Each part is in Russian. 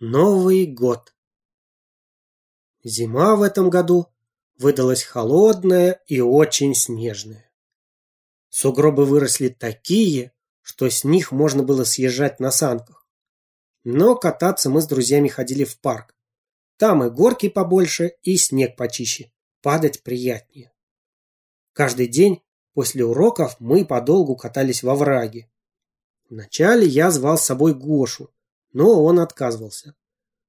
Новый год. Зима в этом году выдалась холодная и очень снежная. Сугробы выросли такие, что с них можно было съезжать на санках. Но кататься мы с друзьями ходили в парк. Там и горки побольше, и снег почище. Падать приятнее. Каждый день после уроков мы подолгу катались во враге. Вначале я звал с собой Гошу, но он отказывался.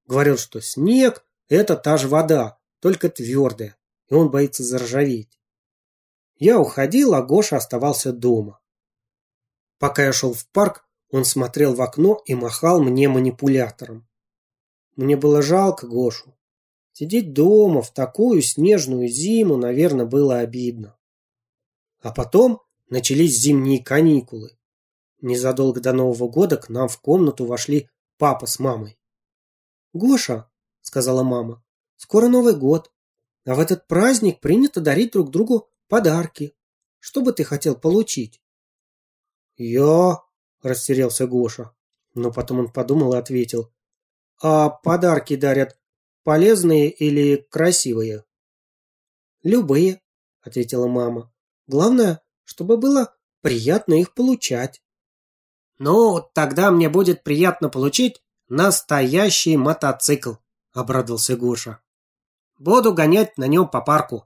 Говорил, что снег – это та же вода, только твердая, и он боится заржаветь. Я уходил, а Гоша оставался дома. Пока я шел в парк, он смотрел в окно и махал мне манипулятором. Мне было жалко Гошу. Сидеть дома в такую снежную зиму, наверное, было обидно. А потом начались зимние каникулы. Незадолго до Нового года к нам в комнату вошли папа с мамой. «Гоша», — сказала мама, — «скоро Новый год, а в этот праздник принято дарить друг другу подарки. Что бы ты хотел получить?» «Я...» — растерялся Гоша. Но потом он подумал и ответил. «А подарки дарят полезные или красивые?» «Любые», — ответила мама. «Главное, чтобы было приятно их получать». «Ну, тогда мне будет приятно получить настоящий мотоцикл», — обрадовался Гоша. «Буду гонять на нем по парку».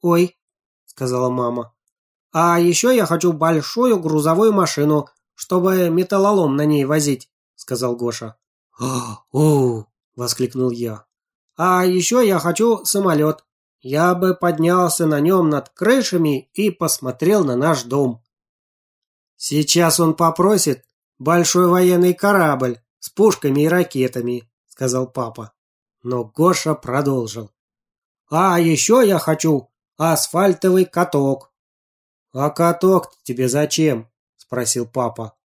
«Ой», — сказала мама, — «а еще я хочу большую грузовую машину, чтобы металлолом на ней возить», — сказал Гоша. «О!» — воскликнул я. «А еще я хочу самолет. Я бы поднялся на нем над крышами и посмотрел на наш дом». «Сейчас он попросит большой военный корабль с пушками и ракетами», — сказал папа. Но Гоша продолжил. «А еще я хочу асфальтовый каток». «А каток тебе зачем?» — спросил папа.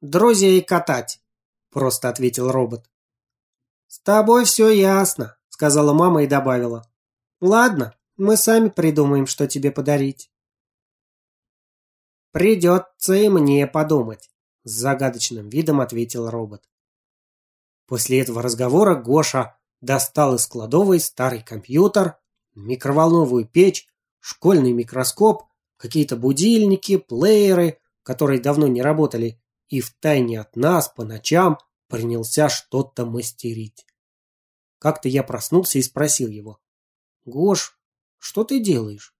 «Друзей катать», — просто ответил робот. «С тобой все ясно», — сказала мама и добавила. «Ладно, мы сами придумаем, что тебе подарить». «Придется и мне подумать», – с загадочным видом ответил робот. После этого разговора Гоша достал из кладовой старый компьютер, микроволновую печь, школьный микроскоп, какие-то будильники, плееры, которые давно не работали, и втайне от нас по ночам принялся что-то мастерить. Как-то я проснулся и спросил его. «Гош, что ты делаешь?»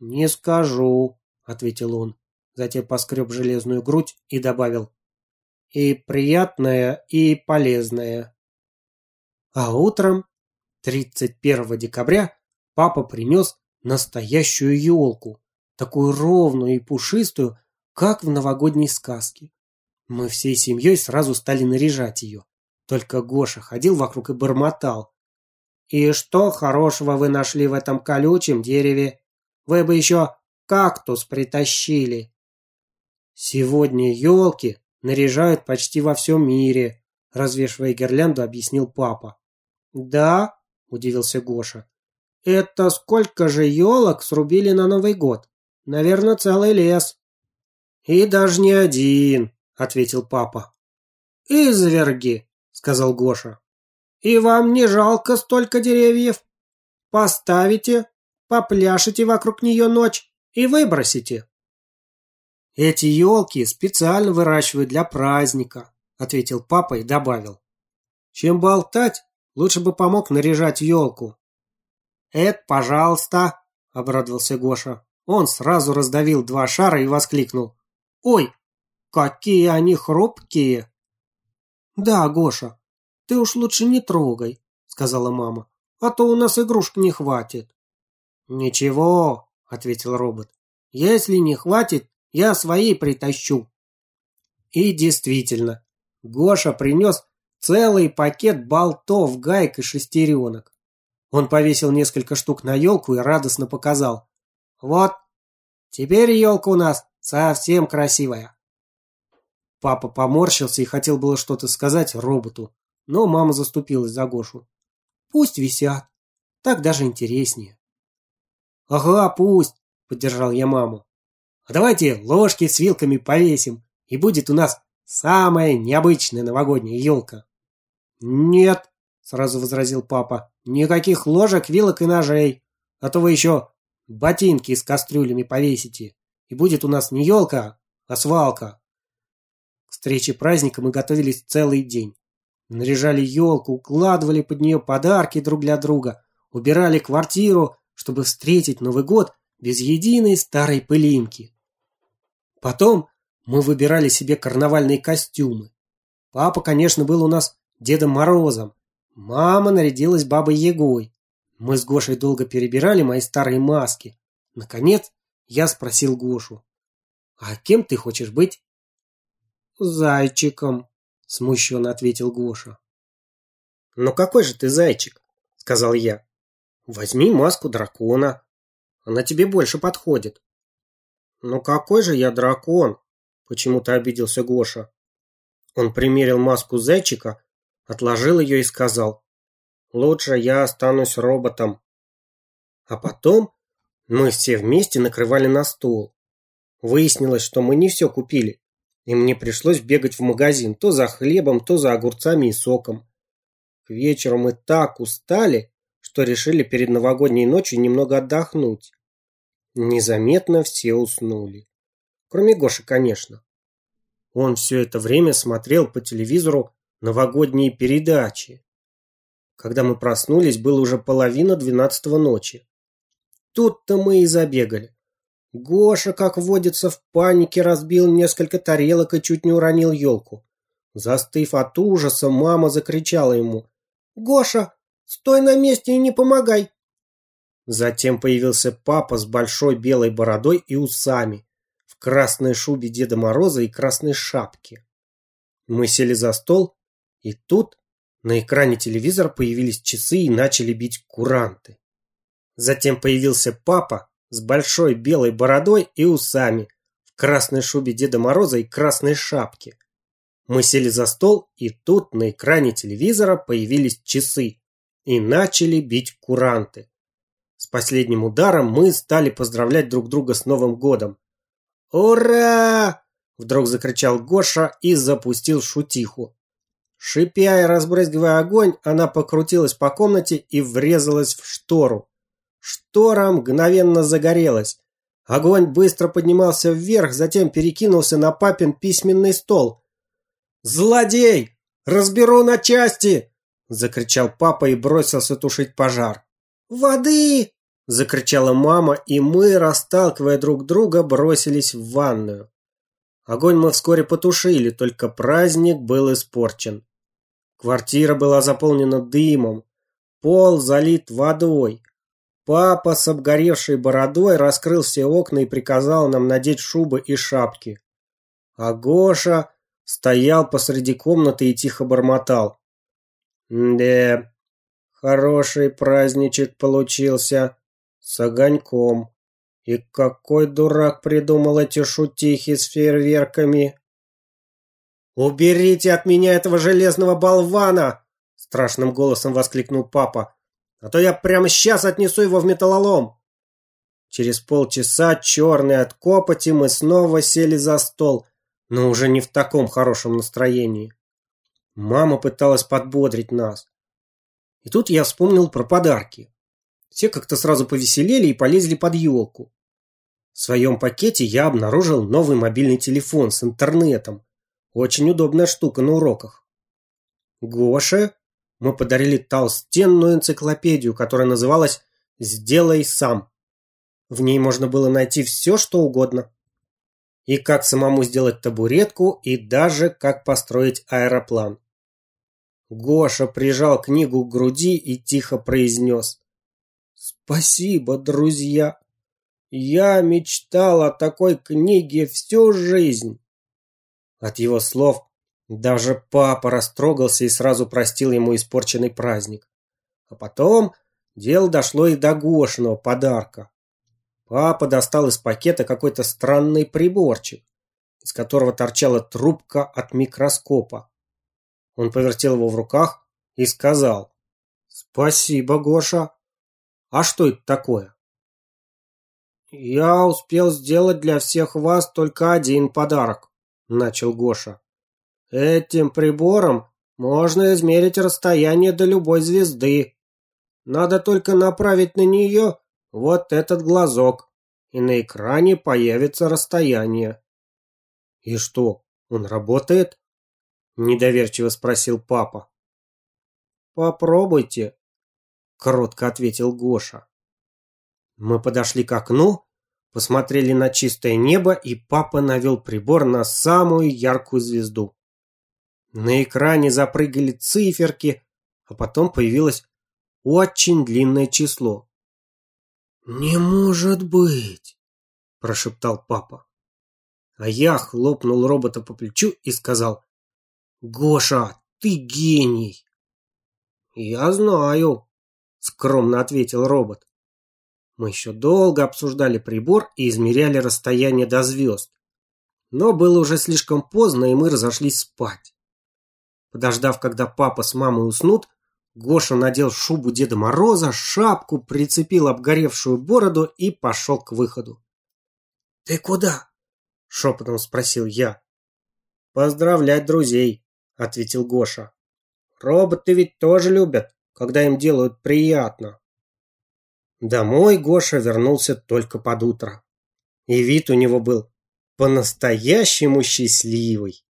«Не скажу», — ответил он затем поскреб железную грудь и добавил «И приятное, и полезное». А утром, 31 декабря, папа принес настоящую елку, такую ровную и пушистую, как в новогодней сказке. Мы всей семьей сразу стали наряжать ее. Только Гоша ходил вокруг и бормотал. «И что хорошего вы нашли в этом колючем дереве? Вы бы еще кактус притащили!» «Сегодня елки наряжают почти во всем мире», развешивая гирлянду, объяснил папа. «Да?» – удивился Гоша. «Это сколько же елок срубили на Новый год? Наверное, целый лес». «И даже не один», – ответил папа. «Изверги», – сказал Гоша. «И вам не жалко столько деревьев? Поставите, попляшете вокруг нее ночь и выбросите». «Эти елки специально выращивают для праздника», — ответил папа и добавил. «Чем болтать, лучше бы помог наряжать елку». «Это, пожалуйста», — обрадовался Гоша. Он сразу раздавил два шара и воскликнул. «Ой, какие они хрупкие!» «Да, Гоша, ты уж лучше не трогай», — сказала мама, «а то у нас игрушек не хватит». «Ничего», — ответил робот. «Если не хватит, я свои притащу. И действительно, Гоша принес целый пакет болтов, гаек и шестеренок. Он повесил несколько штук на елку и радостно показал. Вот, теперь елка у нас совсем красивая. Папа поморщился и хотел было что-то сказать роботу, но мама заступилась за Гошу. Пусть висят, так даже интереснее. Ага, пусть, поддержал я маму. Давайте ложки с вилками повесим, и будет у нас самая необычная новогодняя елка. «Нет», — сразу возразил папа, — «никаких ложек, вилок и ножей, а то вы еще ботинки с кастрюлями повесите, и будет у нас не елка, а свалка». К встрече праздника мы готовились целый день. Наряжали елку, укладывали под нее подарки друг для друга, убирали квартиру, чтобы встретить Новый год без единой старой пылинки. Потом мы выбирали себе карнавальные костюмы. Папа, конечно, был у нас Дедом Морозом. Мама нарядилась Бабой Ягой. Мы с Гошей долго перебирали мои старые маски. Наконец, я спросил Гошу. «А кем ты хочешь быть?» «Зайчиком», — смущенно ответил Гоша. «Ну какой же ты зайчик?» — сказал я. «Возьми маску дракона. Она тебе больше подходит». «Ну какой же я дракон?» — почему-то обиделся Гоша. Он примерил маску зайчика, отложил ее и сказал, «Лучше я останусь роботом». А потом мы все вместе накрывали на стол. Выяснилось, что мы не все купили, и мне пришлось бегать в магазин то за хлебом, то за огурцами и соком. К вечеру мы так устали, что решили перед новогодней ночью немного отдохнуть. Незаметно все уснули. Кроме Гоши, конечно. Он все это время смотрел по телевизору новогодние передачи. Когда мы проснулись, было уже половина двенадцатого ночи. Тут-то мы и забегали. Гоша, как водится, в панике разбил несколько тарелок и чуть не уронил елку. Застыв от ужаса, мама закричала ему. «Гоша, стой на месте и не помогай!» Затем появился папа с большой белой бородой и усами красной шубе Деда Мороза и красной шапке. Мы сели за стол, и тут на экране телевизора появились часы и начали бить куранты. Затем появился папа с большой белой бородой и усами, в красной шубе Деда Мороза и красной шапке. Мы сели за стол, и тут на экране телевизора появились часы и начали бить куранты. Последним ударом мы стали поздравлять друг друга с Новым годом. «Ура!» – вдруг закричал Гоша и запустил шутиху. Шипя и разбрызгивая огонь, она покрутилась по комнате и врезалась в штору. Штора мгновенно загорелась. Огонь быстро поднимался вверх, затем перекинулся на папин письменный стол. «Злодей! Разберу на части!» – закричал папа и бросился тушить пожар. «Воды!» Закричала мама, и мы, расталкивая друг друга, бросились в ванную. Огонь мы вскоре потушили, только праздник был испорчен. Квартира была заполнена дымом, пол залит водой. Папа с обгоревшей бородой раскрыл все окна и приказал нам надеть шубы и шапки. А Гоша стоял посреди комнаты и тихо бормотал. «Да, хороший праздничек получился с огоньком. И какой дурак придумал эти шутихи с фейерверками? «Уберите от меня этого железного болвана!» Страшным голосом воскликнул папа. «А то я прямо сейчас отнесу его в металлолом!» Через полчаса, черный от копоти, мы снова сели за стол, но уже не в таком хорошем настроении. Мама пыталась подбодрить нас. И тут я вспомнил про подарки. Все как-то сразу повеселели и полезли под елку. В своем пакете я обнаружил новый мобильный телефон с интернетом. Очень удобная штука на уроках. Гоше мы подарили толстенную энциклопедию, которая называлась «Сделай сам». В ней можно было найти все, что угодно. И как самому сделать табуретку, и даже как построить аэроплан. Гоша прижал книгу к груди и тихо произнес. Спасибо, друзья. Я мечтал о такой книге всю жизнь. От его слов даже папа растрогался и сразу простил ему испорченный праздник. А потом дело дошло и до Гошиного подарка. Папа достал из пакета какой-то странный приборчик, из которого торчала трубка от микроскопа. Он повертел его в руках и сказал «Спасибо, Гоша, а что это такое? Я успел сделать для всех вас только один подарок, начал Гоша. Этим прибором можно измерить расстояние до любой звезды. Надо только направить на нее вот этот глазок, и на экране появится расстояние. И что, он работает? Недоверчиво спросил папа. Попробуйте, кротко ответил Гоша. Мы подошли к окну, посмотрели на чистое небо, и папа навел прибор на самую яркую звезду. На экране запрыгали циферки, а потом появилось очень длинное число. «Не может быть!» – прошептал папа. А я хлопнул робота по плечу и сказал, «Гоша, ты гений!» «Я знаю», – скромно ответил робот. Мы еще долго обсуждали прибор и измеряли расстояние до звезд. Но было уже слишком поздно, и мы разошлись спать. Подождав, когда папа с мамой уснут, Гоша надел шубу Деда Мороза, шапку, прицепил обгоревшую бороду и пошел к выходу. «Ты куда?» – шепотом спросил я. «Поздравлять друзей», – ответил Гоша. «Роботы ведь тоже любят, когда им делают приятно». Домой Гоша вернулся только под утро. И вид у него был по-настоящему счастливый.